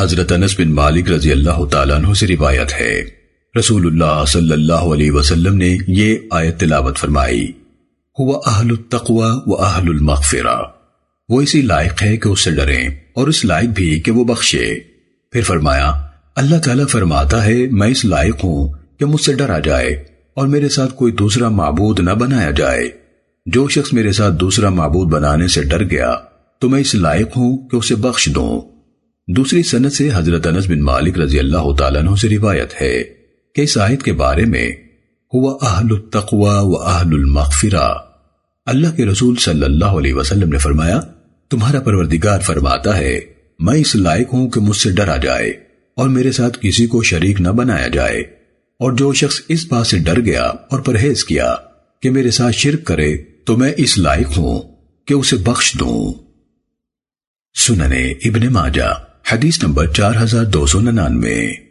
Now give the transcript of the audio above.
حضرت انس بن مالک رضی اللہ تعالیٰ عنہ سے روایت ہے۔ رسول اللہ صلی اللہ علیہ وسلم نے یہ آیت تلاوت فرمائی۔ ہوا اہل التقوی و اہل المغفرہ وہ اسی لائق ہے کہ اس سے ڈریں اور اس لائق بھی کہ وہ بخشے۔ پھر فرمایا، اللہ تعالیٰ فرماتا ہے، میں اس لائق ہوں کہ مجھ سے ڈرا جائے اور میرے ساتھ کوئی دوسرا معبود نہ بنایا جائے۔ جو شخص میرے ساتھ دوسرا معبود بنانے سے ڈر گیا، تو میں اس لائق ہوں کہ اسے بخش دوں۔ دوسری سنت سے حضرت انس بن مالک رضی اللہ تعالیٰ عنہ سے روایت ہے کہ اس آیت کے بارے میں ہوا اہل التقوی و اہل المغفرہ۔ اللہ کے رسول صلی اللہ علیہ وسلم نے فرمایا، تمہارا پروردگار فرماتا ہے، میں اس لائق ہوں کہ مجھ سے ڈرا جائے اور میرے ساتھ کسی کو شریک نہ بنایا جائے۔ اور جو شخص اس بات سے ڈر گیا اور پرہیز کیا کہ میرے ساتھ شرک کرے، تو میں اس لائق ہوں کہ اسے بخش دوں۔ سننے ابن ماجا حدیث نمبر ہوں کہ اسے بخش دوں